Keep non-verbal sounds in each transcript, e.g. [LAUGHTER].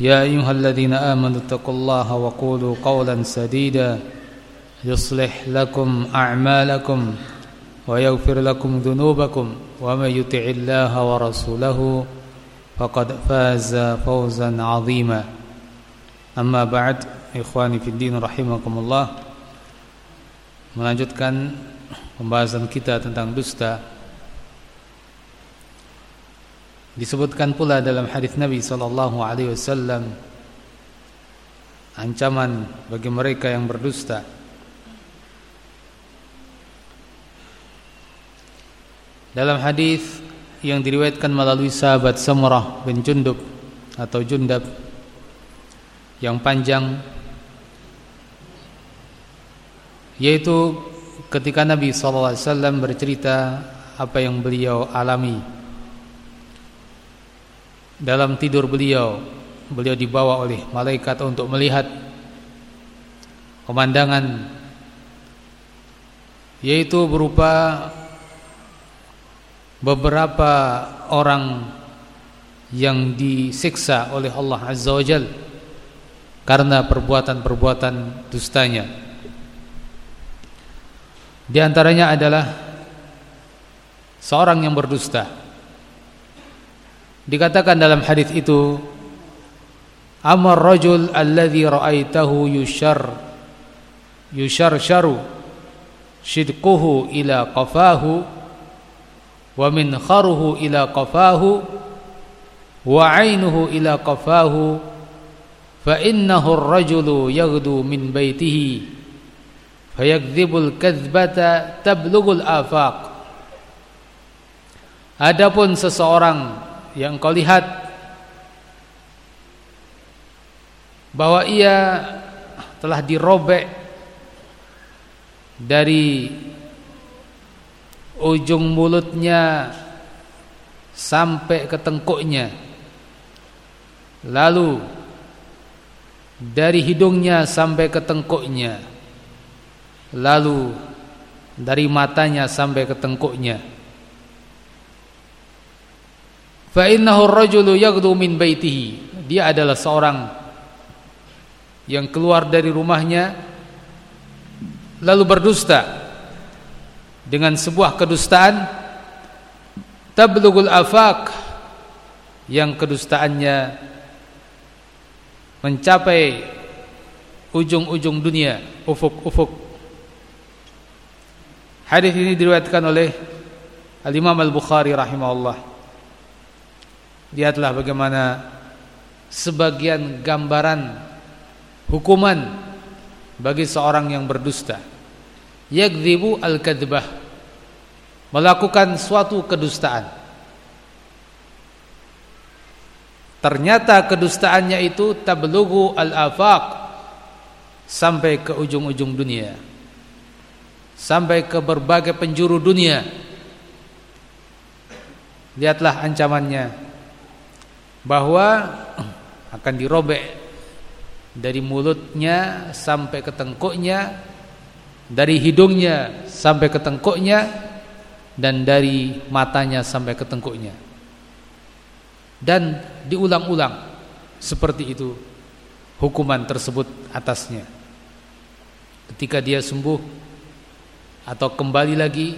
يا أيها الذين آمنوا اتقوا الله وقولوا قولا سديدا يصلح لكم أعمالكم ويغفر لكم ذنوبكم ومن يطع الله ورسوله فقد فاز فوزا عظيما أما بعد إخواني في الدين رحمكم الله melanjutkan pembahasan kita tentang dusta Disebutkan pula dalam hadis Nabi sallallahu alaihi wasallam ancaman bagi mereka yang berdusta. Dalam hadis yang diriwayatkan melalui sahabat Samurah bin Jundub atau Jundab yang panjang yaitu ketika Nabi sallallahu alaihi wasallam bercerita apa yang beliau alami dalam tidur beliau beliau dibawa oleh malaikat untuk melihat pemandangan yaitu berupa beberapa orang yang disiksa oleh Allah Azza wa Jal karena perbuatan-perbuatan dustanya. Di antaranya adalah seorang yang berdusta Dikatakan dalam hadis itu Amar rajul alladhi ra'aitahu yushar yushar sharu shidquhu ila qafahu wa min kharuhu ila qafahu wa 'ainuhu ila qafahu fa innahu ar-rajulu yaghdu min baitihi fayakdzibul kadzbata tablughul afaq. Adapun seseorang yang kau lihat bahwa ia telah dirobek dari ujung mulutnya sampai ke tengkuknya. Lalu dari hidungnya sampai ke tengkuknya. Lalu dari matanya sampai ke tengkuknya Fa innahu ar-rajulu yaghdu min baitihi. Dia adalah seorang yang keluar dari rumahnya lalu berdusta dengan sebuah kedustaan tablughul afaq yang kedustaannya mencapai ujung-ujung dunia, ufuk-ufuk. Hadis ini diriwayatkan oleh Al-Imam Al-Bukhari rahimahullah. Lihatlah bagaimana sebagian gambaran hukuman bagi seorang yang berdusta. Yakdzibu al-kadzbah. Melakukan suatu kedustaan. Ternyata kedustaannya itu tablughu al-afaq sampai ke ujung-ujung dunia. Sampai ke berbagai penjuru dunia. Lihatlah ancamannya bahwa akan dirobek dari mulutnya sampai ke tengkuknya, dari hidungnya sampai ke tengkuknya, dan dari matanya sampai ke tengkuknya. Dan diulang-ulang seperti itu hukuman tersebut atasnya. Ketika dia sembuh atau kembali lagi,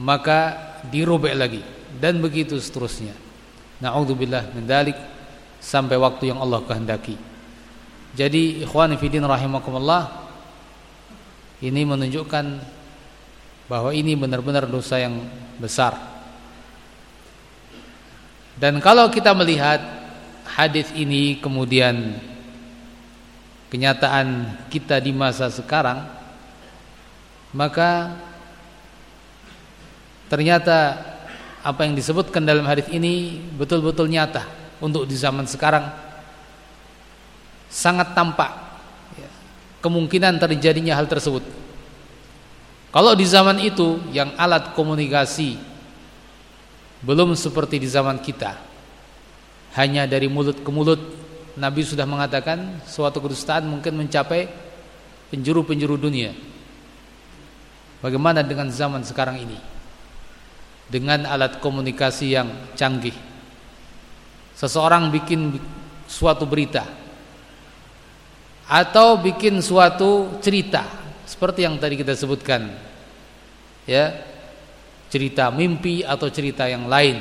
maka dirobek lagi dan begitu seterusnya. Na'udzubillah min dalik sampai waktu yang Allah kehendaki. Jadi ikhwan fillah rahimakumullah ini menunjukkan bahwa ini benar-benar dosa yang besar. Dan kalau kita melihat hadis ini kemudian kenyataan kita di masa sekarang maka ternyata apa yang disebutkan dalam hadis ini betul-betul nyata untuk di zaman sekarang sangat tampak ya, kemungkinan terjadinya hal tersebut. Kalau di zaman itu yang alat komunikasi belum seperti di zaman kita, hanya dari mulut ke mulut, Nabi sudah mengatakan suatu kedustaan mungkin mencapai penjuru-penjuru dunia. Bagaimana dengan zaman sekarang ini? Dengan alat komunikasi yang canggih. Seseorang bikin suatu berita atau bikin suatu cerita seperti yang tadi kita sebutkan ya cerita mimpi atau cerita yang lain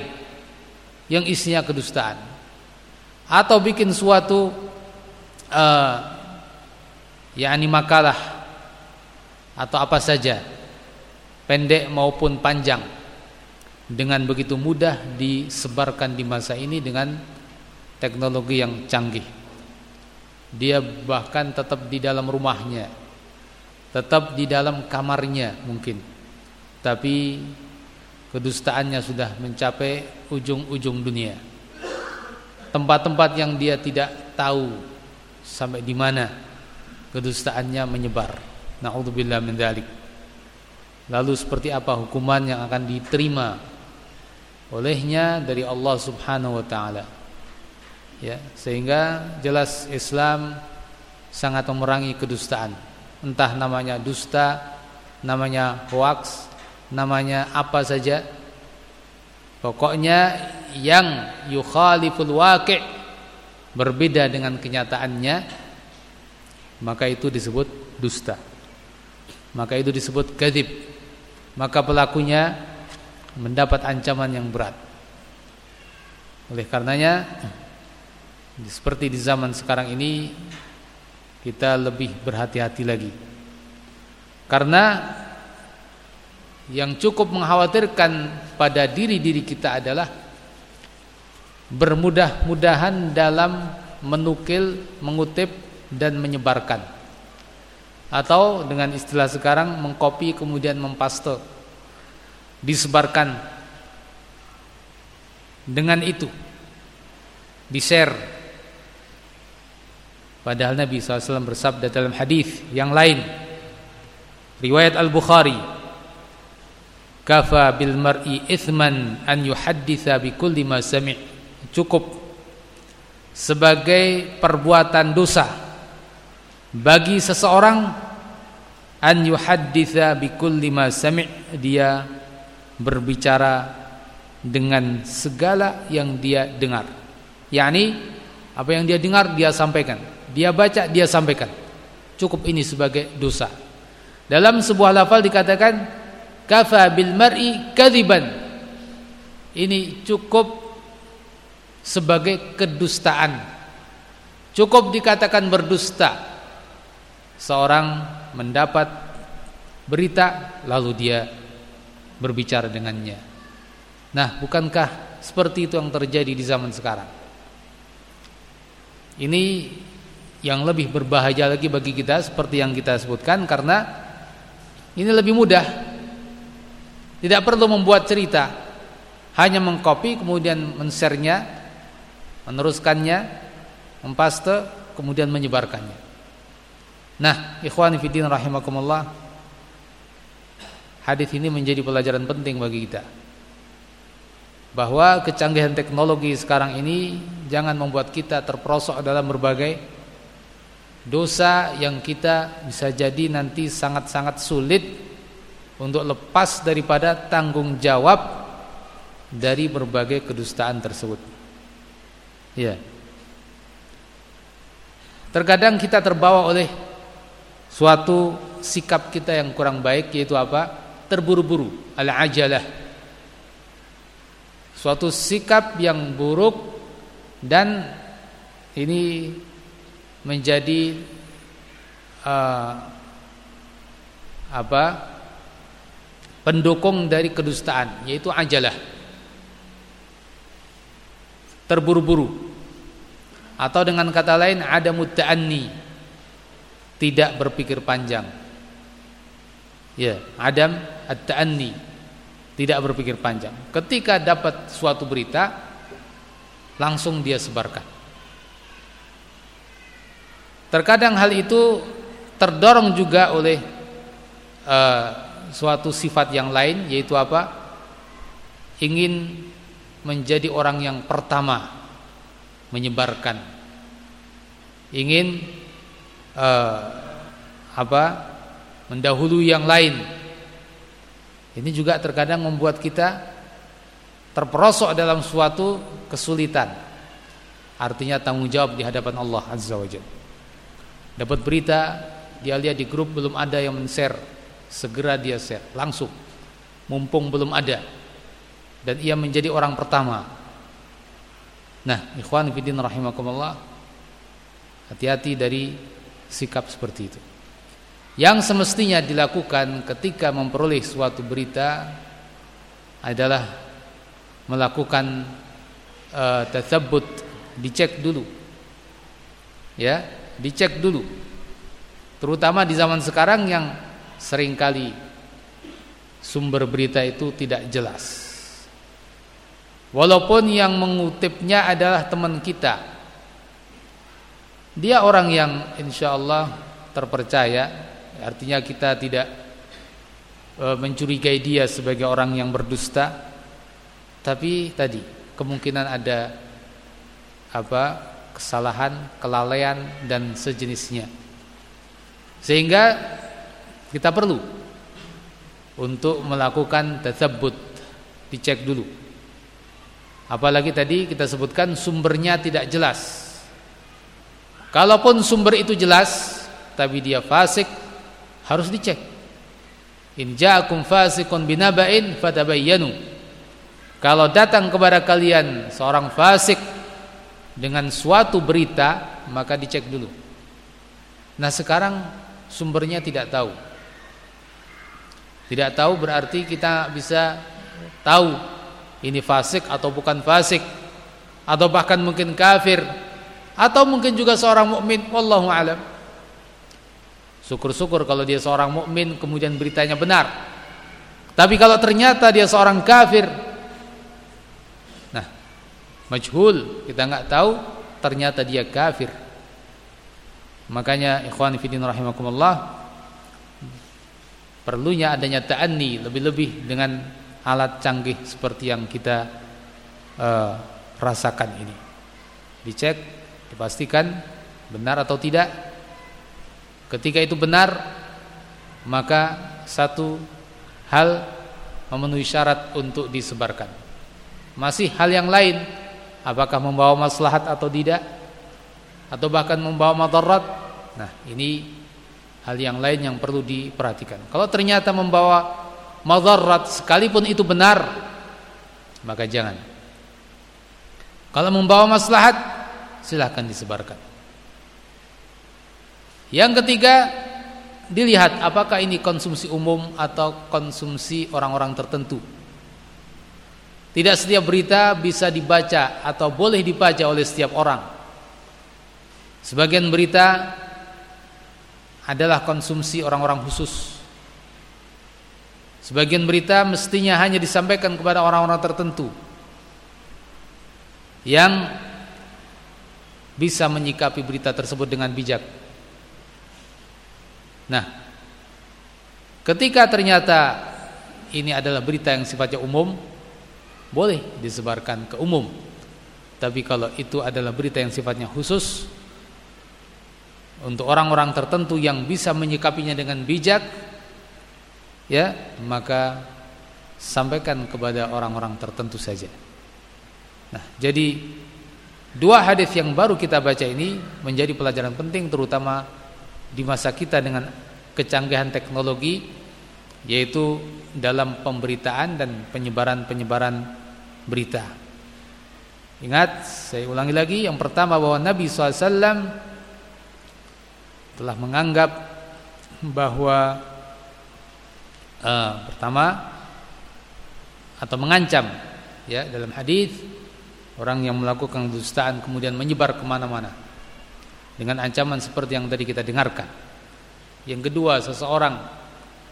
yang isinya kedustaan atau bikin suatu uh, yakni makalah atau apa saja pendek maupun panjang dengan begitu mudah disebarkan di masa ini dengan teknologi yang canggih. Dia bahkan tetap di dalam rumahnya tetap di dalam kamarnya mungkin tapi kedustaannya sudah mencapai ujung-ujung dunia. Tempat-tempat yang dia tidak tahu sampai di mana kedustaannya menyebar. Naudzubillah min dzalik lalu seperti apa hukuman yang akan diterima olehnya dari Allah Subhanahu wa taala. Ya sehingga jelas Islam sangat memerangi kedustaan. Entah namanya dusta namanya hoax namanya apa saja. Pokoknya yang yukhaliful waqi' berbeda dengan kenyataannya maka itu disebut dusta. Maka itu disebut kadzib maka pelakunya mendapat ancaman yang berat oleh karenanya seperti di zaman sekarang ini kita lebih berhati-hati lagi. Karena yang cukup mengkhawatirkan pada diri-diri kita adalah bermudah-mudahan dalam menukil, mengutip dan menyebarkan. Atau dengan istilah sekarang mengkopi kemudian mempaste. Disebarkan. Dengan itu di-share. Padahal Nabi SAW bersabda dalam hadis yang lain riwayat Al-Bukhari kafa bil mar'i ithman an yuhadditha bi kulli ma sami' cukup. Sebagai perbuatan dosa bagi seseorang an yuhadditha bi kulli ma sami' dia berbicara dengan segala yang dia dengar yakni apa yang dia dengar dia sampaikan dia baca, dia sampaikan. Cukup ini sebagai dosa. Dalam sebuah lafal dikatakan kafa bil mar'i kadziban. Ini cukup sebagai kedustaan. Cukup dikatakan berdusta. Seorang mendapat berita lalu dia berbicara dengannya. Nah, bukankah seperti itu yang terjadi di zaman sekarang? Ini yang lebih berbahaya lagi bagi kita seperti yang kita sebutkan karena ini lebih mudah. Tidak perlu membuat cerita, hanya mengcopy kemudian men-share-nya, meneruskannya, mempaste kemudian menyebarkannya. Nah, ikhwan fillah rahimakumullah. Hadis ini menjadi pelajaran penting bagi kita. Bahwa kecanggihan teknologi sekarang ini jangan membuat kita terperosok dalam berbagai dosa yang kita bisa jadi nanti sangat-sangat sulit untuk lepas daripada tanggung jawab dari berbagai kedustaan tersebut. Ya. Terkadang kita terbawa oleh suatu sikap kita yang kurang baik yaitu apa? Terburu-buru, al-ajalah. Suatu sikap yang buruk dan ini menjadi uh, apa pendukung dari kedustaan yaitu ajalah. Terburu-buru. Atau dengan kata lain ada muta'anni tidak berpikir panjang ya adam at-ta'anni. Tidak berpikir panjang. Ketika dapat suatu berita langsung dia sebarkan. Terkadang hal itu terdorong juga oleh uh, suatu sifat yang lain yaitu apa? Ingin menjadi orang yang pertama menyebarkan. Ingin uh, apa mendahului yang lain. Ini juga terkadang membuat kita terperosok dalam suatu kesulitan. Artinya tanggung jawab di hadapan Allah azza wajalla dapat berita dia lihat di grup belum ada yang men-share. Segera dia share langsung. Mumpung belum ada. Dan ia menjadi orang pertama. Nah ikhwan fillah rahimakumullah hati-hati dari sikap seperti itu yang semestinya dilakukan ketika memperoleh suatu berita adalah melakukan uh, tathabbut dicek dulu. Ya dicek dulu. Terutama di zaman sekarang yang sering kali sumber berita itu tidak jelas. Walaupun yang mengutipnya adalah teman kita. Dia orang yang insya Allah terpercaya Artinya kita tidak e, mencurigai dia sebagai orang yang berdusta. Tapi tadi kemungkinan ada apa kesalahan, kelalaian dan sejenisnya. Sehingga kita perlu untuk melakukan tasabbut, dicek dulu. Apalagi tadi kita sebutkan sumbernya tidak jelas. Kalaupun sumber itu jelas tapi dia fasik harus dicek. In ja'akum fasiqun binaba'in fatabayyanu. Kalau datang kepada kalian seorang fasik dengan suatu berita, maka dicek dulu. Nah, sekarang sumbernya tidak tahu. Tidak tahu berarti kita bisa tahu ini fasik atau bukan fasik atau bahkan mungkin kafir atau mungkin juga seorang mukmin wallahu alam. Syukur-syukur kalau dia seorang mukmin kemudian beritanya benar. Tapi kalau ternyata dia seorang kafir, nah, majhul, kita nggak tahu ternyata dia kafir. Makanya ikhwan fillah rahimakumullah perlunya adanya ta'anni lebih-lebih dengan alat canggih seperti yang kita uh, rasakan ini. Dicek, dipastikan benar atau tidak Ketika itu benar maka satu hal memenuhi syarat untuk disebarkan. Masih hal yang lain apakah membawa maslahat atau tidak atau bahkan membawa madarat. Nah, ini hal yang lain yang perlu diperhatikan. Kalau ternyata membawa madarat sekalipun itu benar maka jangan. Kalau membawa maslahat silahkan disebarkan. Yang ketiga, dilihat apakah ini konsumsi umum atau konsumsi orang-orang tertentu. Tidak setiap berita bisa dibaca atau boleh dibaca oleh setiap orang. Sebagian berita adalah konsumsi orang-orang khusus. Sebagian berita mestinya hanya disampaikan kepada orang-orang tertentu yang bisa menyikapi berita tersebut dengan bijak. Nah, ketika ternyata ini adalah berita yang sifatnya umum, boleh disebarkan ke umum. Tapi kalau itu adalah berita yang sifatnya khusus untuk orang-orang tertentu yang bisa menyikapinya dengan bijak, ya, maka sampaikan kepada orang-orang tertentu saja. Nah, jadi dua hadis yang baru kita baca ini menjadi pelajaran penting terutama di masa kita dengan kecanggihan teknologi yaitu dalam pemberitaan dan penyebaran-penyebaran berita. Ingat, saya ulangi lagi yang pertama bahwa Nabi SAW telah menganggap bahwa uh, pertama atau mengancam ya dalam hadis orang yang melakukan dustaan kemudian menyebar ke mana-mana dengan ancaman seperti yang tadi kita dengarkan. Yang kedua seseorang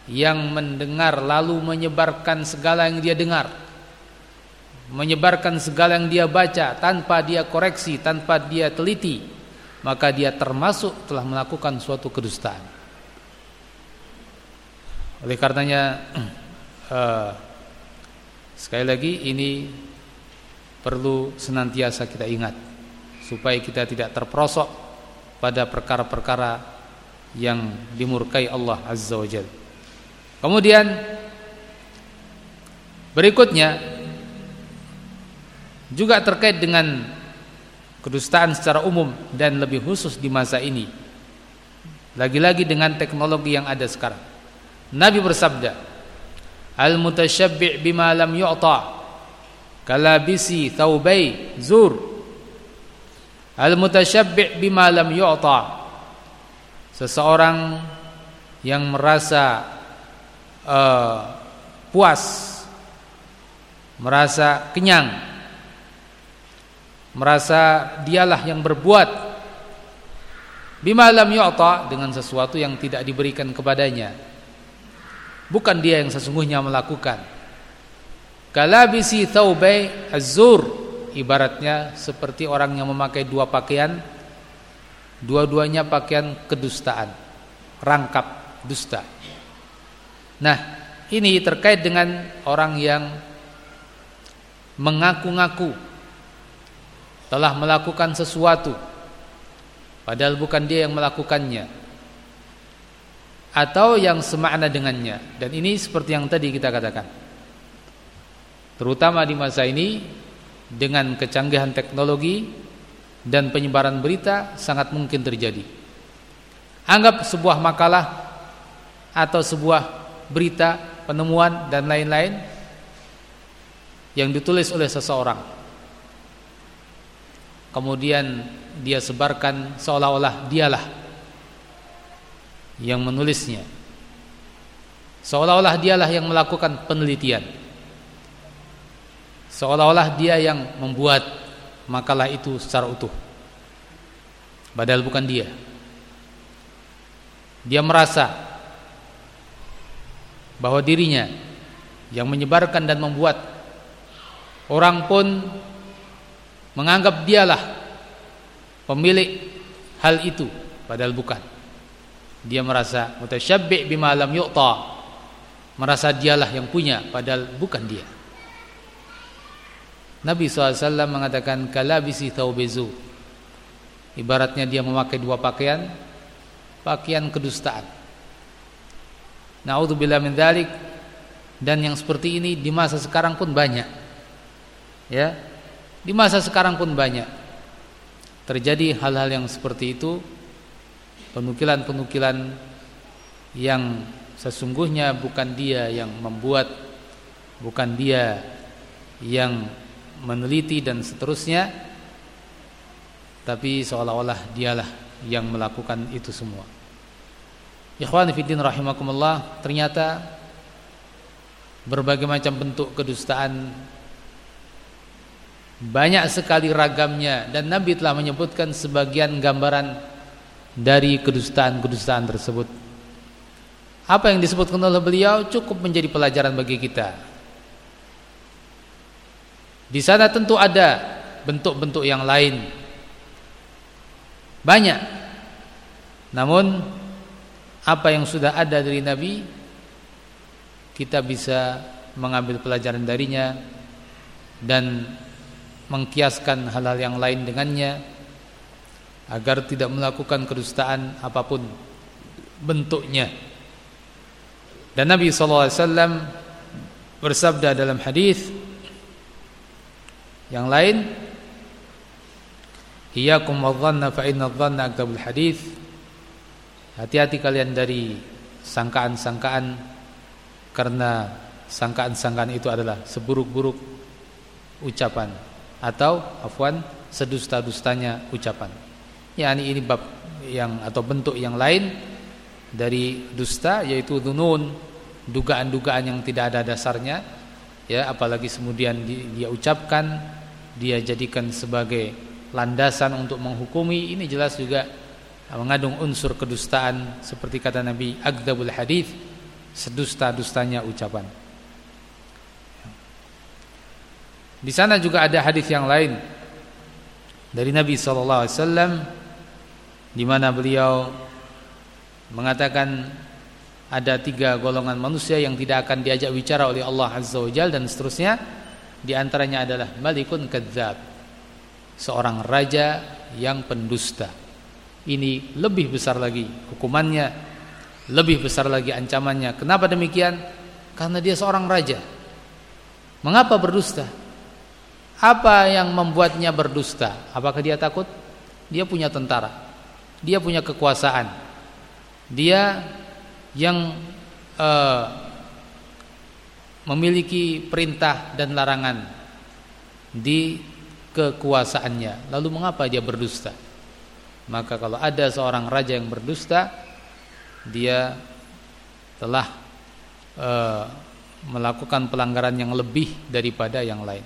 yang mendengar lalu menyebarkan segala yang dia dengar, menyebarkan segala yang dia baca tanpa dia koreksi, tanpa dia teliti, maka dia termasuk telah melakukan suatu kedustaan. Oleh karenanya uh, [CLEARS THROAT] sekali lagi ini perlu senantiasa kita ingat supaya kita tidak terperosok pada perkara-perkara yang dimurkai Allah Azza wa. Kemudian berikutnya juga terkait dengan kedustaan secara umum dan lebih khusus di masa ini. Lagi-lagi dengan teknologi yang ada sekarang. Nabi bersabda, "Al-mutasyabbi' bima lam yu'ta' kalabisi thawbai zur al-mutasyabbi' bima lam yu'ta. Seseorang yang merasa uh, puas merasa kenyang merasa dialah yang berbuat bima lam dengan sesuatu yang tidak diberikan kepadanya. Bukan dia yang sesungguhnya melakukan. Kalabisi thawbai azur ibaratnya seperti orang yang memakai dua pakaian dua-duanya pakaian kedustaan rangkap dusta. Nah ini terkait dengan orang yang mengaku-ngaku telah melakukan sesuatu padahal bukan dia yang melakukannya atau yang semakna dengannya. Dan ini seperti yang tadi kita katakan terutama di masa ini dengan kecanggihan teknologi dan penyebaran berita sangat mungkin terjadi. Anggap sebuah makalah atau sebuah berita, penemuan dan lain-lain yang ditulis oleh seseorang. Kemudian dia sebarkan seolah-olah dialah yang menulisnya. Seolah-olah dialah yang melakukan penelitian seolah-olah dia yang membuat makalah itu secara utuh. Padahal bukan dia. Dia merasa bahwa dirinya yang menyebarkan dan membuat orang pun menganggap dialah pemilik hal itu padahal bukan. Dia merasa mutasyabbi' bima lam yu'ta merasa dialah yang punya padahal bukan dia Nabi SAW mengatakan kalabisi thawbezu Ibaratnya dia memakai dua pakaian Pakaian kedustaan. Na'udzubillah min dhalik. Dan yang seperti ini di masa sekarang pun banyak. Ya Di masa sekarang pun banyak. Terjadi hal-hal yang seperti itu Penukilan-penukilan Yang sesungguhnya bukan dia yang membuat Bukan dia yang meneliti dan seterusnya tapi seolah-olah dialah yang melakukan itu semua Ikhwan fiddin rahimakumullah ternyata berbagai macam bentuk kedustaan banyak sekali ragamnya dan Nabi telah menyebutkan sebagian gambaran dari kedustaan-kedustaan tersebut. Apa yang disebutkan oleh beliau cukup menjadi pelajaran bagi kita di sana tentu ada bentuk-bentuk yang lain. Banyak. Namun apa yang sudah ada dari Nabi kita bisa mengambil pelajaran darinya dan mengkiaskan hal-hal yang lain dengannya agar tidak melakukan kedustaan apa pun bentuknya. Dan Nabi sallallahu alaihi wasallam bersabda dalam hadis yang lain Iyakum wadhanna fa inna dhanna aktabul hadis. Hati-hati kalian dari sangkaan-sangkaan karena sangkaan-sangkaan itu adalah seburuk-buruk ucapan atau afwan sedusta-dustanya ucapan. Yani ini bab yang atau bentuk yang lain dari dusta yaitu dunun dugaan-dugaan yang tidak ada dasarnya ya apalagi kemudian dia ucapkan dia jadikan sebagai landasan untuk menghukumi. Ini jelas juga mengandung unsur kedustaan seperti kata Nabi agdabul hadis sedusta-dustanya ucapan. Di sana juga ada hadis yang lain dari Nabi wasallam di mana beliau mengatakan ada tiga golongan manusia yang tidak akan diajak bicara oleh Allah Azza wa Jalla dan seterusnya. Di antaranya adalah malikun kadzab seorang raja yang pendusta. Ini lebih besar lagi hukumannya lebih besar lagi ancamannya. Kenapa demikian? Karena dia seorang raja. Mengapa berdusta? Apa yang membuatnya berdusta? Apakah dia takut? Dia punya tentara. Dia punya kekuasaan. Dia yang uh, memiliki perintah dan larangan di kekuasaannya. Lalu mengapa dia berdusta? Maka kalau ada seorang raja yang berdusta, dia telah uh, melakukan pelanggaran yang lebih daripada yang lain.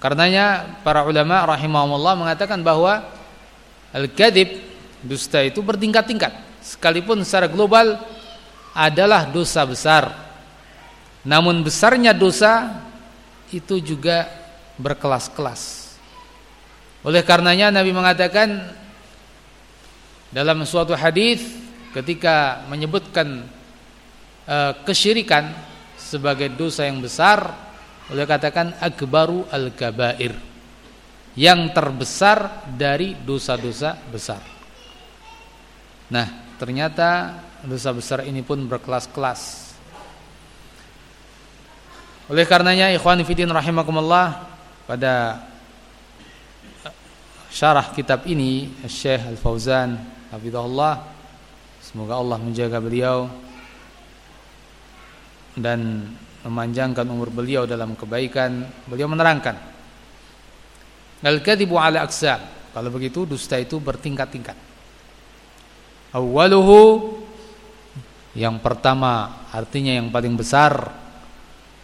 Karenanya para ulama rahimahumullah mengatakan bahwa al-kadzib dusta itu bertingkat-tingkat sekalipun secara global adalah dosa besar. Namun besarnya dosa itu juga berkelas-kelas. Oleh karenanya Nabi mengatakan dalam suatu hadis ketika menyebutkan uh, kesyirikan sebagai dosa yang besar, oleh katakan akbaru al-kabair. Yang terbesar dari dosa-dosa besar. Nah, ternyata dosa besar ini pun berkelas-kelas. Oleh karenanya ikhwan fillah rahimakumullah pada syarah kitab ini Syekh Al-Fauzan hafizahullah semoga Allah menjaga beliau dan memanjangkan umur beliau dalam kebaikan. Beliau menerangkan Al-kadzibu ala aqsam. Kalau begitu dusta itu bertingkat-tingkat. Awaluhu yang pertama artinya yang paling besar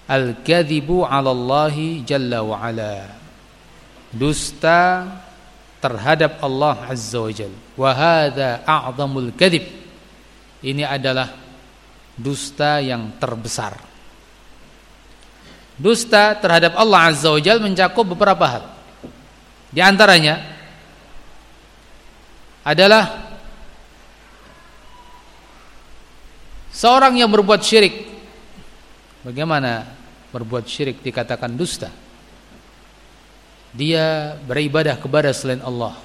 al-kadzibu 'ala Allah jalla wa ala. Dusta terhadap Allah azza wa jalla. Wa hadza a'dhamul kadzib. Ini adalah dusta yang terbesar. Dusta terhadap Allah azza wa jalla mencakup beberapa hal. Di antaranya adalah Seorang yang berbuat syirik. Bagaimana berbuat syirik dikatakan dusta? Dia beribadah kepada selain Allah.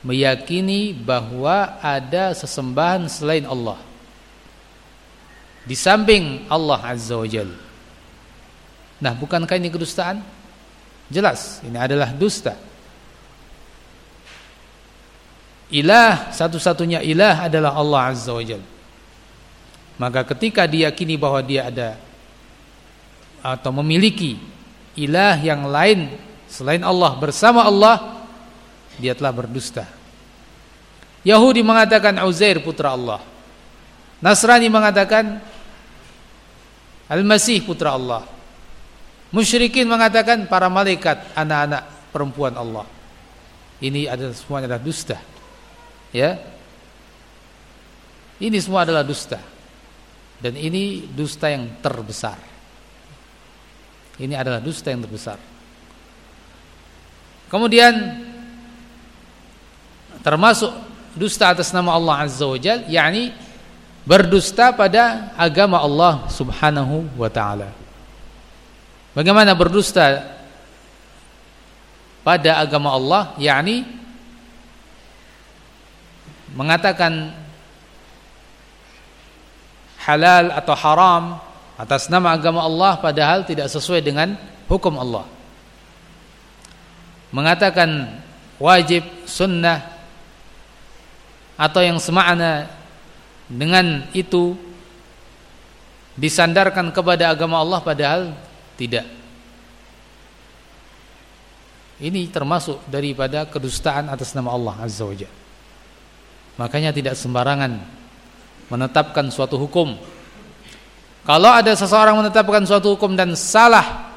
Meyakini bahwa ada sesembahan selain Allah. Di samping Allah Azza wa Jal. Nah bukankah ini kedustaan? Jelas ini adalah dusta. Ilah satu-satunya ilah adalah Allah Azza wa Jalla maka ketika diyakini bahwa dia ada atau memiliki ilah yang lain selain Allah bersama Allah, dia telah berdusta. Yahudi mengatakan Uzair putra Allah. Nasrani mengatakan Al-Masih putra Allah. Musyrikin mengatakan para malaikat anak-anak perempuan Allah. Ini adalah semua adalah dusta. Ya. Ini semua adalah dusta. Dan ini dusta yang terbesar. Ini adalah dusta yang terbesar. Kemudian termasuk dusta atas nama Allah Azza wa Jal, yakni berdusta pada agama Allah Subhanahu wa taala. Bagaimana berdusta pada agama Allah, yakni mengatakan halal atau haram atas nama agama Allah padahal tidak sesuai dengan hukum Allah. Mengatakan wajib, sunnah atau yang semakna dengan itu disandarkan kepada agama Allah padahal tidak. Ini termasuk daripada kedustaan atas nama Allah Azza wa Makanya tidak sembarangan menetapkan suatu hukum. Kalau ada seseorang menetapkan suatu hukum dan salah,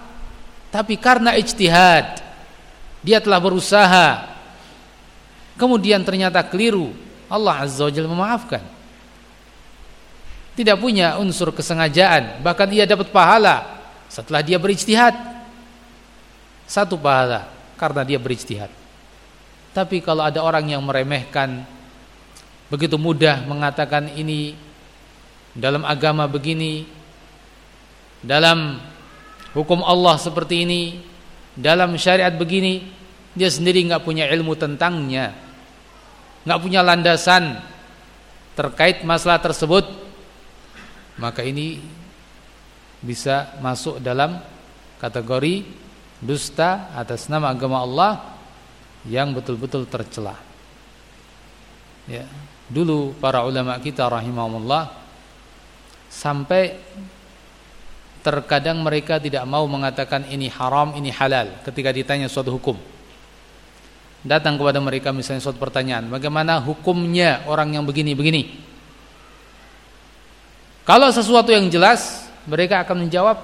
tapi karena ijtihad, dia telah berusaha, kemudian ternyata keliru, Allah Azza wa memaafkan. Tidak punya unsur kesengajaan, bahkan ia dapat pahala setelah dia berijtihad. Satu pahala karena dia berijtihad. Tapi kalau ada orang yang meremehkan begitu mudah mengatakan ini dalam agama begini, dalam hukum Allah seperti ini, dalam syariat begini, dia sendiri nggak punya ilmu tentangnya, nggak punya landasan terkait masalah tersebut, maka ini bisa masuk dalam kategori dusta atas nama agama Allah yang betul-betul tercela. Ya, dulu para ulama kita rahimahumullah sampai terkadang mereka tidak mau mengatakan ini haram, ini halal ketika ditanya suatu hukum. Datang kepada mereka misalnya suatu pertanyaan, bagaimana hukumnya orang yang begini-begini? Kalau sesuatu yang jelas, mereka akan menjawab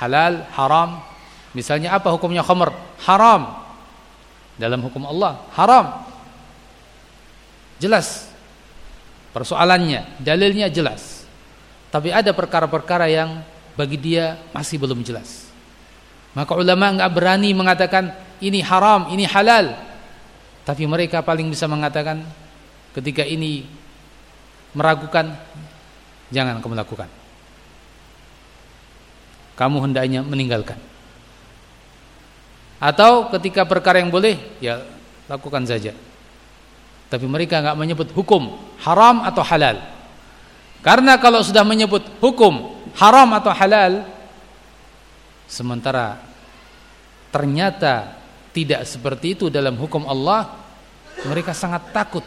halal, haram, Misalnya apa hukumnya khamr? Haram. Dalam hukum Allah, haram. Jelas. Persoalannya, dalilnya jelas. Tapi ada perkara-perkara yang bagi dia masih belum jelas. Maka ulama enggak berani mengatakan ini haram, ini halal. Tapi mereka paling bisa mengatakan ketika ini meragukan jangan kamu lakukan. Kamu hendaknya meninggalkan. Atau ketika perkara yang boleh, ya lakukan saja. Tapi mereka enggak menyebut hukum haram atau halal. Karena kalau sudah menyebut hukum haram atau halal, sementara ternyata tidak seperti itu dalam hukum Allah, mereka sangat takut.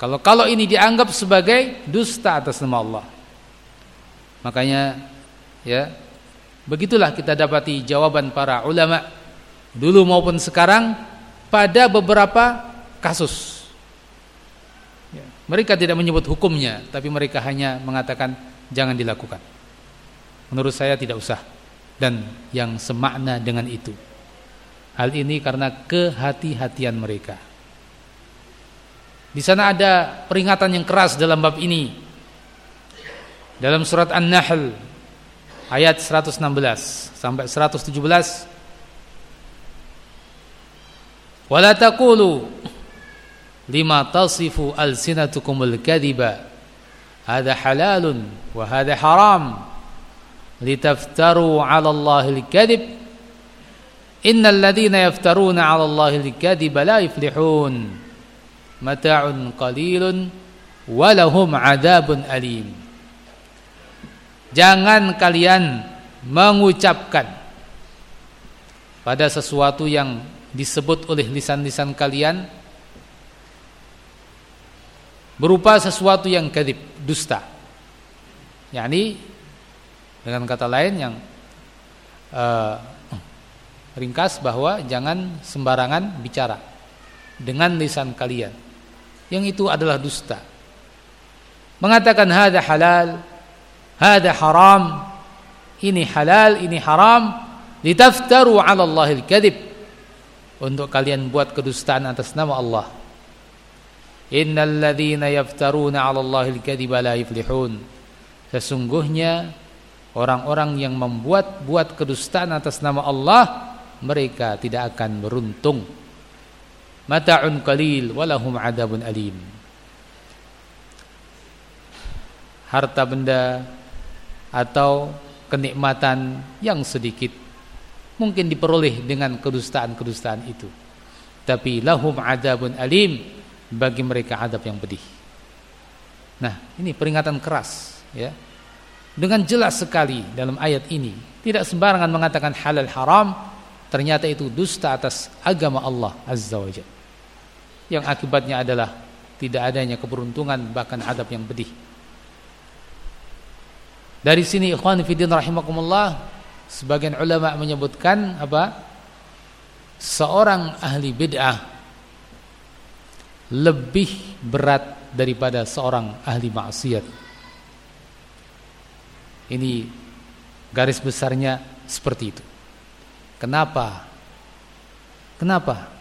Kalau kalau ini dianggap sebagai dusta atas nama Allah. Makanya ya Begitulah kita dapati jawaban para ulama dulu maupun sekarang pada beberapa kasus. Ya, mereka tidak menyebut hukumnya, tapi mereka hanya mengatakan jangan dilakukan. Menurut saya tidak usah dan yang semakna dengan itu. Hal ini karena kehati-hatian mereka. Di sana ada peringatan yang keras dalam bab ini. Dalam surat An-Nahl ayat 116 sampai 117 wala taqulu lima tasifu alsinatukumul kadhiba hadha halalun wa hadha haram. Litaftaru 'ala Allahil kadhib innal ladhina yaftaruna 'ala Allahil kadhiba la yuflihun. Mata'un qalilun wa lahum alim. Jangan kalian mengucapkan pada sesuatu yang disebut oleh lisan-lisan kalian berupa sesuatu yang kadib, dusta. yakni dengan kata lain yang uh, ringkas bahwa jangan sembarangan bicara dengan lisan kalian. Yang itu adalah dusta. Mengatakan hada halal, hada haram ini halal ini haram litaftaru 'ala Allahil kadhib untuk kalian buat kedustaan atas nama Allah innal ladzina yaftaruna 'ala Allahil kadhiba la yuflihun. Sesungguhnya orang-orang yang membuat buat kedustaan atas nama Allah mereka tidak akan beruntung. Mata'un qalil walahum adabun alim. Harta benda atau kenikmatan yang sedikit mungkin diperoleh dengan kedustaan-kedustaan itu. Tapi lahum adabun alim bagi mereka adab yang pedih. Nah ini peringatan keras ya. Dengan jelas sekali dalam ayat ini tidak sembarangan mengatakan halal haram ternyata itu dusta atas agama Allah azza wajalla yang akibatnya adalah tidak adanya keberuntungan bahkan adab yang pedih. Dari sini ikhwan fillah rahimakumullah sebagian ulama menyebutkan apa? seorang ahli bid'ah lebih berat daripada seorang ahli maksiat. Ini garis besarnya seperti itu. Kenapa? Kenapa?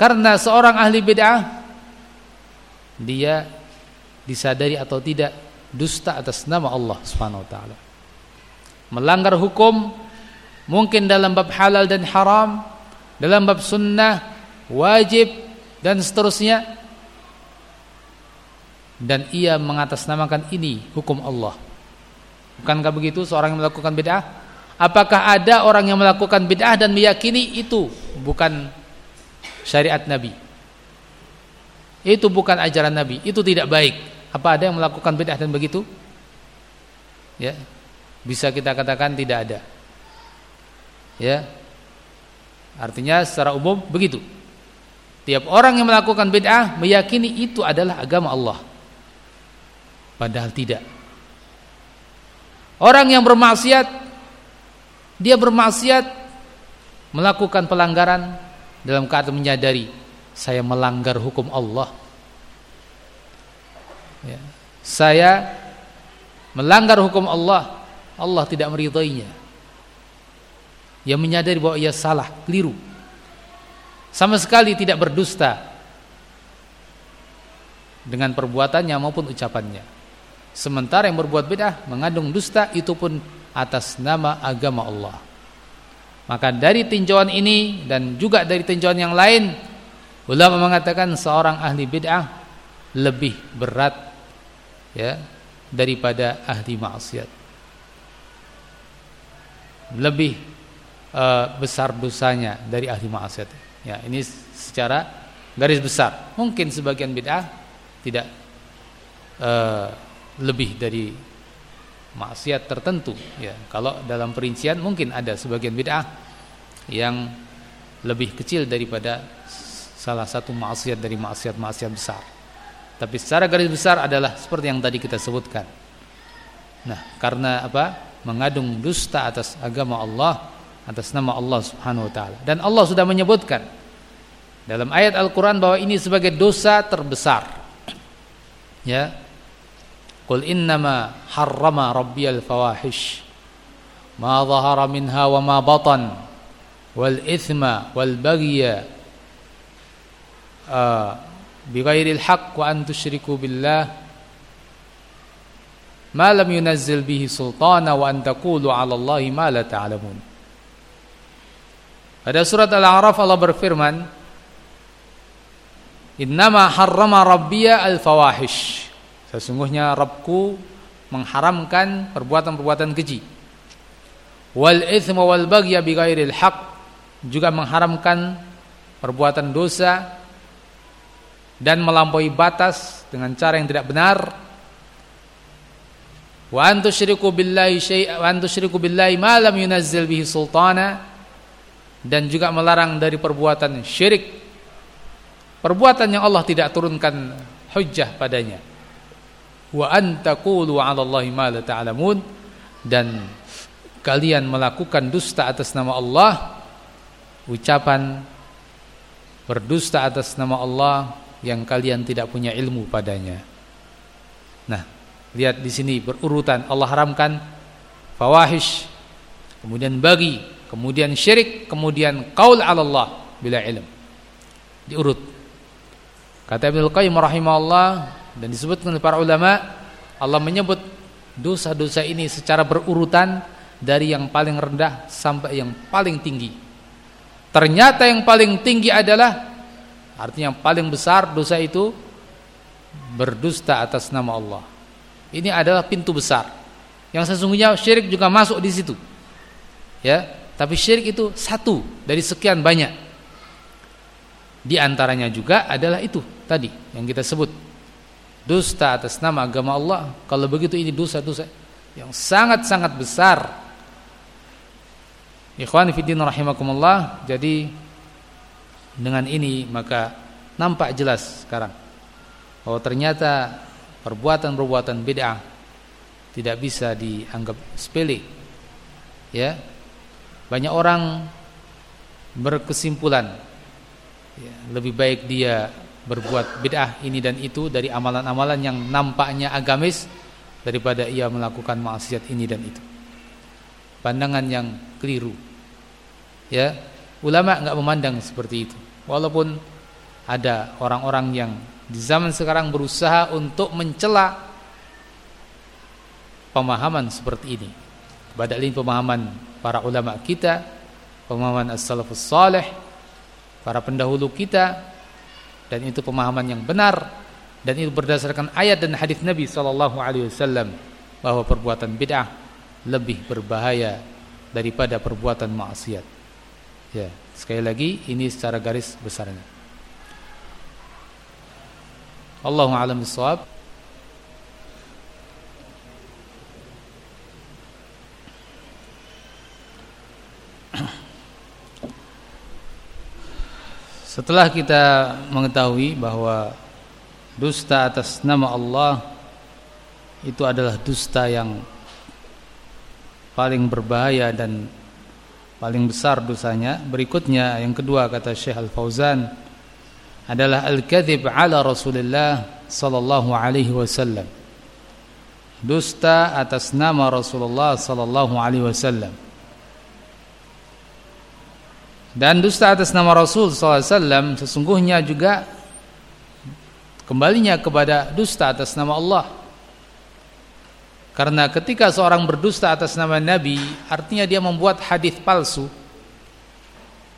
Karena seorang ahli bid'ah dia disadari atau tidak dusta atas nama Allah Subhanahu wa taala. Melanggar hukum mungkin dalam bab halal dan haram, dalam bab sunnah, wajib dan seterusnya. Dan ia mengatasnamakan ini hukum Allah. Bukankah begitu seorang yang melakukan bid'ah? Apakah ada orang yang melakukan bid'ah dan meyakini itu bukan syariat Nabi? Itu bukan ajaran Nabi, itu tidak baik. Apa ada yang melakukan bid'ah dan begitu? Ya. Bisa kita katakan tidak ada. Ya. Artinya secara umum begitu. Tiap orang yang melakukan bid'ah meyakini itu adalah agama Allah. Padahal tidak. Orang yang bermaksiat dia bermaksiat melakukan pelanggaran dalam keadaan menyadari saya melanggar hukum Allah. Ya. Saya melanggar hukum Allah. Allah tidak meridainya. Ia menyadari bahwa ia salah, keliru. Sama sekali tidak berdusta dengan perbuatannya maupun ucapannya. Sementara yang berbuat bid'ah mengandung dusta itu pun atas nama agama Allah. Maka dari tinjauan ini dan juga dari tinjauan yang lain ulama mengatakan seorang ahli bid'ah lebih berat ya daripada ahli maksiat. Lebih uh, besar dosanya dari ahli maksiat. Ya, ini secara garis besar. Mungkin sebagian bid'ah tidak uh, lebih dari maksiat tertentu ya. Kalau dalam perincian mungkin ada sebagian bid'ah yang lebih kecil daripada salah satu maksiat dari maksiat-maksiat besar. Tapi secara garis besar adalah seperti yang tadi kita sebutkan. Nah, karena apa? Mengandung dusta atas agama Allah atas nama Allah Subhanahu wa taala. Dan Allah sudah menyebutkan dalam ayat Al-Qur'an bahwa ini sebagai dosa terbesar. [CLEARS THROAT] Ya. Qul innama harrama rabbiyal fawahish ma dhahara minha wa ma batan wal ithma wal baghya uh, bighairil haqq wa an tusyriku billah ma lam yunazzil bihi sultana wa an taqulu 'ala Allahi ma la ta'lamun. Pada surat Al-A'raf Allah berfirman, "Innama harrama rabbiya al-fawahish." Sesungguhnya Rabbku mengharamkan perbuatan-perbuatan keji. Wal itsma wal baghya bighairil haq juga mengharamkan perbuatan dosa dan melampaui batas dengan cara yang tidak benar. Wa antusyriku billahi syai'a wa antusyriku billahi ma lam yunazzil bihi sultana dan juga melarang dari perbuatan syirik. Perbuatan yang Allah tidak turunkan hujjah padanya. Wa antaqulu 'ala Allahi ma la ta'lamun. Dan kalian melakukan dusta atas nama Allah ucapan berdusta atas nama Allah yang kalian tidak punya ilmu padanya. Nah lihat di sini berurutan. Allah haramkan fawahish kemudian bagi kemudian syirik, kemudian qaul 'ala Allah bila ilm. Diurut. Kata Ibnu Qayyim rahimahullah dan disebutkan oleh para ulama, Allah menyebut dosa-dosa ini secara berurutan dari yang paling rendah sampai yang paling tinggi. Ternyata yang paling tinggi adalah artinya yang paling besar dosa itu berdusta atas nama Allah. Ini adalah pintu besar. Yang sesungguhnya syirik juga masuk di situ. Ya, tapi syirik itu satu dari sekian banyak. Di antaranya juga adalah itu tadi yang kita sebut. Dusta atas nama agama Allah. Kalau begitu ini dosa-dosa yang sangat-sangat besar. Ikhwan fillah rahimakumullah. Jadi dengan ini maka nampak jelas sekarang bahwa ternyata perbuatan-perbuatan bid'ah tidak bisa dianggap sepele. Ya, banyak orang berkesimpulan ya, lebih baik dia berbuat bid'ah ini dan itu dari amalan-amalan yang nampaknya agamis daripada ia melakukan maksiat ini dan itu. Pandangan yang keliru. Ya, ulama nggak memandang seperti itu. Walaupun ada orang-orang yang di zaman sekarang berusaha untuk mencela pemahaman seperti ini. Padahal ini pemahaman para ulama kita, pemahaman as-salafus salih, para pendahulu kita dan itu pemahaman yang benar dan itu berdasarkan ayat dan hadis Nabi wasallam bahwa perbuatan bid'ah lebih berbahaya daripada perbuatan maksiat. Ya, sekali lagi ini secara garis besarnya. Allahu a'lam bishawab. Setelah kita mengetahui bahwa dusta atas nama Allah itu adalah dusta yang paling berbahaya dan paling besar dosanya. Berikutnya yang kedua kata Syekh Al-Fauzan adalah al-kadzib ala Rasulullah sallallahu alaihi wasallam. Dusta atas nama Rasulullah sallallahu alaihi wasallam. Dan dusta atas nama Rasul SAW sesungguhnya juga kembalinya kepada dusta atas nama Allah. Karena ketika seorang berdusta atas nama Nabi, artinya dia membuat hadis palsu.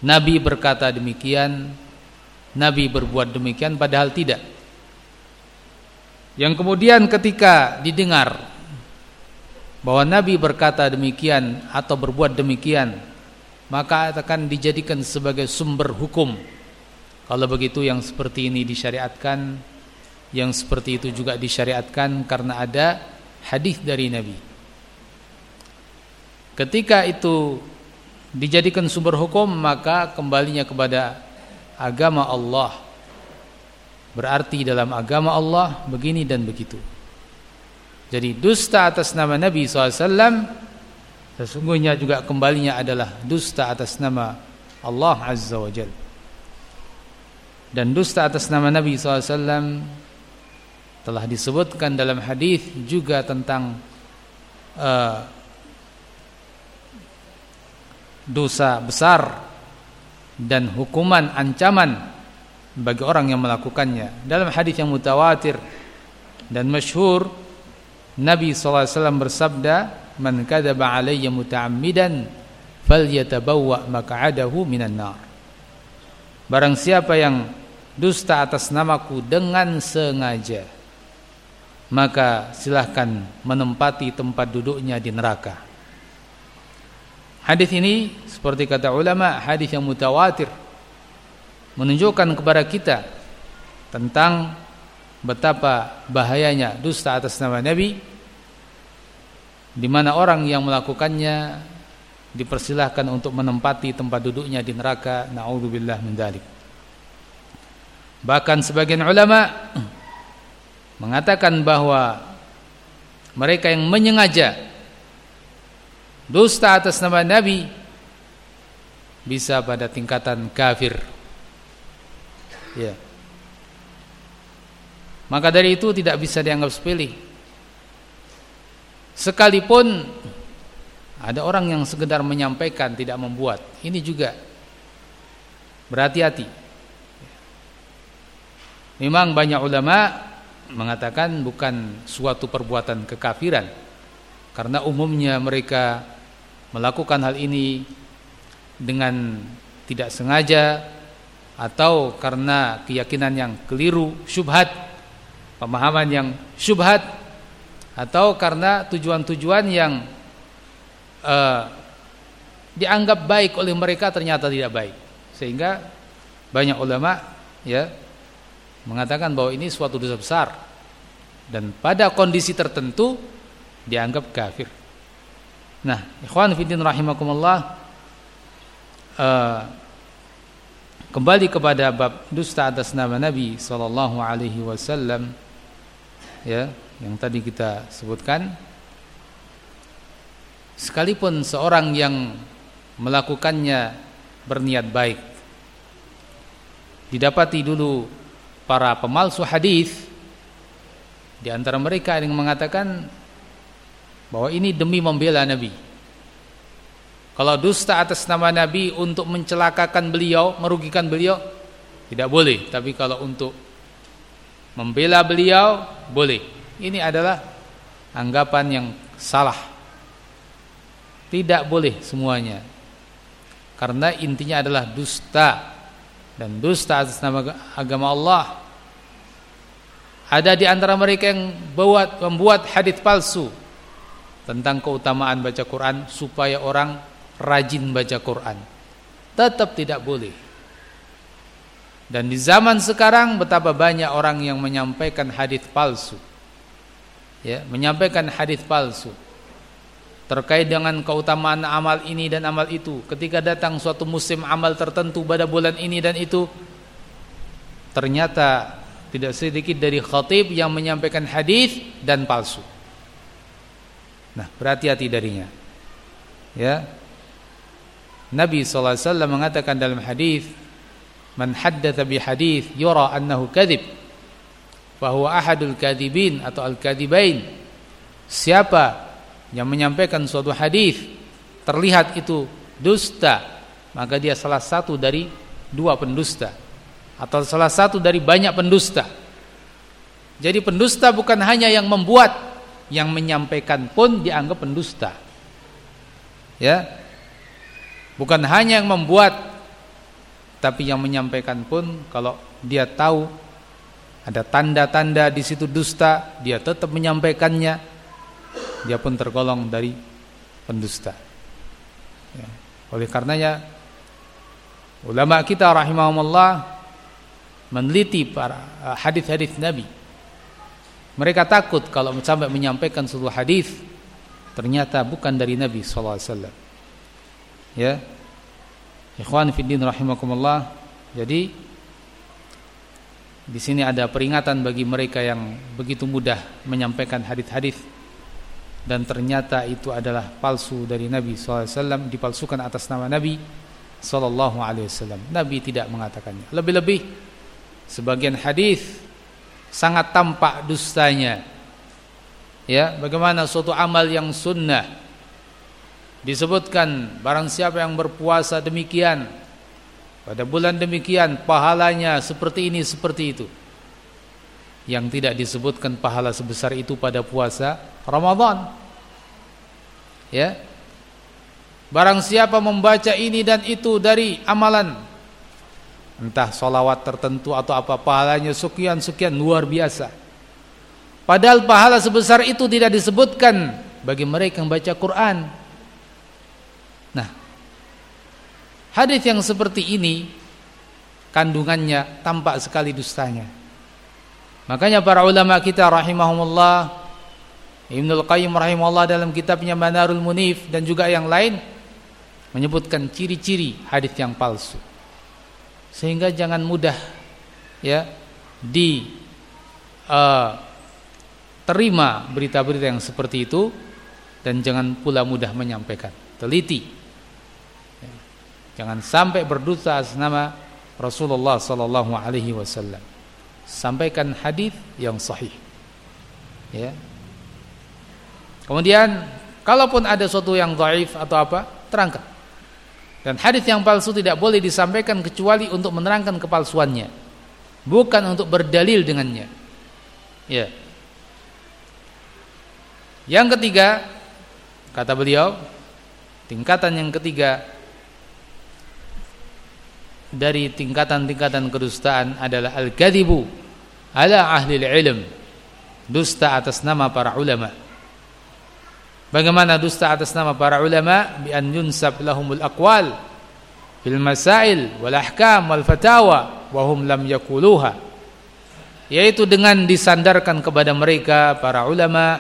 Nabi berkata demikian, Nabi berbuat demikian padahal tidak. Yang kemudian ketika didengar bahwa Nabi berkata demikian atau berbuat demikian, maka akan dijadikan sebagai sumber hukum. Kalau begitu yang seperti ini disyariatkan, yang seperti itu juga disyariatkan karena ada hadis dari Nabi. Ketika itu dijadikan sumber hukum, maka kembalinya kepada agama Allah. Berarti dalam agama Allah begini dan begitu. Jadi dusta atas nama Nabi SAW Sesungguhnya juga kembalinya adalah dusta atas nama Allah Azza wa Jal. Dan dusta atas nama Nabi SAW telah disebutkan dalam hadis juga tentang uh, dosa besar dan hukuman ancaman bagi orang yang melakukannya. Dalam hadis yang mutawatir dan masyhur Nabi SAW bersabda man kadzaba alayya muta'ammidan falyatabawwa maq'adahu minan nar. Barang siapa yang dusta atas namaku dengan sengaja maka silahkan menempati tempat duduknya di neraka. Hadis ini seperti kata ulama hadis yang mutawatir menunjukkan kepada kita tentang betapa bahayanya dusta atas nama Nabi di mana orang yang melakukannya dipersilahkan untuk menempati tempat duduknya di neraka. Naudzubillah min dzalik bahkan sebagian ulama [CLEARS THROAT] mengatakan bahwa mereka yang menyengaja dusta atas nama nabi bisa pada tingkatan kafir. Ya. Maka dari itu tidak bisa dianggap sepele Sekalipun ada orang yang sekedar menyampaikan tidak membuat, ini juga berhati-hati. Memang banyak ulama mengatakan bukan suatu perbuatan kekafiran karena umumnya mereka melakukan hal ini dengan tidak sengaja atau karena keyakinan yang keliru, syubhat, pemahaman yang syubhat atau karena tujuan-tujuan yang uh, dianggap baik oleh mereka ternyata tidak baik. Sehingga banyak ulama ya mengatakan bahwa ini suatu dosa besar. Dan pada kondisi tertentu dianggap kafir. Nah, ikhwan fillah rahimakumullah uh, kembali kepada bab dusta atas nama Nabi sallallahu alaihi wasallam ya yang tadi kita sebutkan sekalipun seorang yang melakukannya berniat baik. Didapati dulu para pemalsu hadis di antara mereka yang mengatakan bahwa ini demi membela Nabi. Kalau dusta atas nama Nabi untuk mencelakakan beliau, merugikan beliau, tidak boleh. Tapi kalau untuk membela beliau, boleh. Ini adalah anggapan yang salah. Tidak boleh semuanya. Karena intinya adalah dusta dan dusta atas nama agama Allah. Ada di antara mereka yang buat membuat hadis palsu tentang keutamaan baca Quran supaya orang rajin baca Quran. Tetap tidak boleh. Dan di zaman sekarang betapa banyak orang yang menyampaikan hadis palsu. Ya, menyampaikan hadis palsu terkait dengan keutamaan amal ini dan amal itu. Ketika datang suatu musim amal tertentu pada bulan ini dan itu ternyata tidak sedikit dari khatib yang menyampaikan hadis dan palsu. Nah, berhati-hati darinya. Ya. Nabi SAW mengatakan dalam hadis, "Man haddatsa bi hadis yura annahu kadzib, fa huwa ahadul kadzibin atau al-kadzibain." Siapa yang menyampaikan suatu hadis terlihat itu dusta, maka dia salah satu dari dua pendusta atau salah satu dari banyak pendusta. Jadi pendusta bukan hanya yang membuat, yang menyampaikan pun dianggap pendusta. Ya. Bukan hanya yang membuat tapi yang menyampaikan pun kalau dia tahu ada tanda-tanda di situ dusta, dia tetap menyampaikannya dia pun tergolong dari pendusta. Ya. Oleh karenanya ulama kita rahimahumullah meneliti para uh, hadis-hadis Nabi. Mereka takut kalau sampai menyampaikan suatu hadis ternyata bukan dari Nabi wasallam. Ya. Ikhwan fillah rahimakumullah. Jadi di sini ada peringatan bagi mereka yang begitu mudah menyampaikan hadis-hadis dan ternyata itu adalah palsu dari Nabi SAW dipalsukan atas nama Nabi Wasallam. Nabi tidak mengatakannya. Lebih-lebih sebagian hadis sangat tampak dustanya. Ya, bagaimana suatu amal yang sunnah disebutkan barang siapa yang berpuasa demikian pada bulan demikian pahalanya seperti ini seperti itu. Yang tidak disebutkan pahala sebesar itu pada puasa Ramadan. Ya. Barang siapa membaca ini dan itu dari amalan entah solawat tertentu atau apa pahalanya sekian sekian luar biasa. Padahal pahala sebesar itu tidak disebutkan bagi mereka yang baca Quran. Nah, hadis yang seperti ini kandungannya tampak sekali dustanya. Makanya para ulama kita rahimahumullah Ibnul Qayyim rahimahullah dalam kitabnya Manarul Munif dan juga yang lain menyebutkan ciri-ciri hadis yang palsu. Sehingga jangan mudah ya di uh, terima berita-berita yang seperti itu dan jangan pula mudah menyampaikan. Teliti. Jangan sampai berdusta atas nama Rasulullah sallallahu alaihi wasallam. Sampaikan hadis yang sahih. Ya, Kemudian kalaupun ada sesuatu yang dhaif atau apa, terangkan. Dan hadis yang palsu tidak boleh disampaikan kecuali untuk menerangkan kepalsuannya, bukan untuk berdalil dengannya. Ya. Yang ketiga, kata beliau, tingkatan yang ketiga dari tingkatan-tingkatan kedustaan adalah al-kadzibu ala ahli ilm. Dusta atas nama para ulama. Bagaimana dusta atas nama para ulama bi an yunsab lahumul aqwal fil masail wal ahkam wal fatawa wa hum lam yakuluha yaitu dengan disandarkan kepada mereka para ulama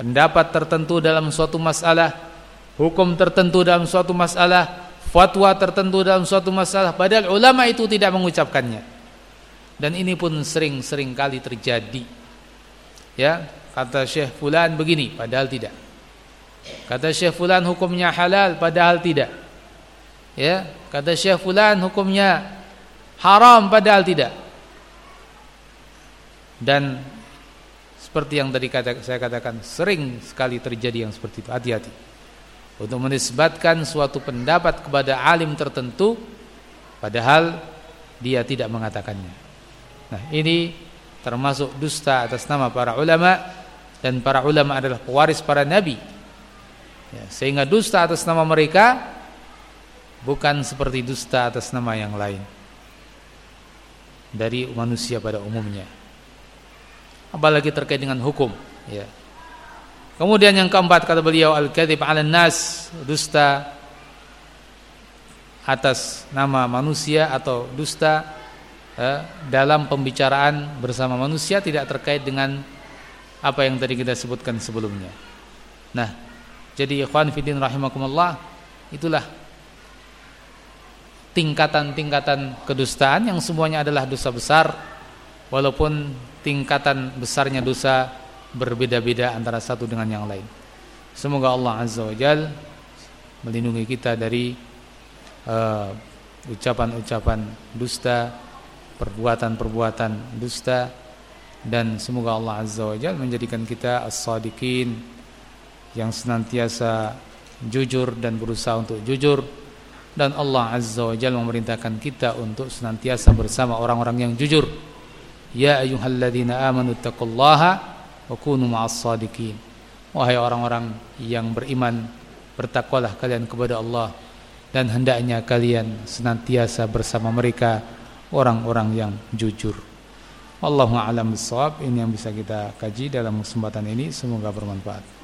pendapat tertentu dalam suatu masalah hukum tertentu dalam suatu masalah fatwa tertentu dalam suatu masalah padahal ulama itu tidak mengucapkannya. Dan ini pun sering-sering kali terjadi. Ya kata Syekh fulan begini padahal tidak. Kata Syekh fulan hukumnya halal padahal tidak. ya kata Syekh fulan hukumnya haram padahal tidak. Dan seperti yang tadi kata, saya katakan sering sekali terjadi yang seperti itu. Hati-hati untuk menisbatkan suatu pendapat kepada alim tertentu padahal dia tidak mengatakannya. Nah ini termasuk dusta atas nama para ulama dan para ulama adalah pewaris para nabi. Ya, sehingga dusta atas nama mereka bukan seperti dusta atas nama yang lain. Dari manusia pada umumnya. Apalagi terkait dengan hukum ya kemudian yang keempat kata beliau al-kadzib 'ala nas dusta atas nama manusia atau dusta eh, dalam pembicaraan bersama manusia tidak terkait dengan apa yang tadi kita sebutkan sebelumnya. Nah jadi ikhwan fillah rahimakumullah itulah tingkatan-tingkatan kedustaan yang semuanya adalah dosa besar walaupun tingkatan besarnya dosa berbeda-beda antara satu dengan yang lain. Semoga Allah Azza wa Jal melindungi kita dari uh, ucapan-ucapan uh, dusta, perbuatan-perbuatan dusta dan semoga Allah Azza wa Jal menjadikan kita as-sadiqin yang senantiasa jujur dan berusaha untuk jujur dan Allah Azza wa Jalla memerintahkan kita untuk senantiasa bersama orang-orang yang jujur. Ya ayyuhalladzina amanu taqullaha wa kunu ma'as sadiqin. Wahai orang-orang yang beriman, bertakwalah kalian kepada Allah dan hendaknya kalian senantiasa bersama mereka orang-orang yang jujur. Wallahu a'lam bissawab. Ini yang bisa kita kaji dalam kesempatan ini, semoga bermanfaat.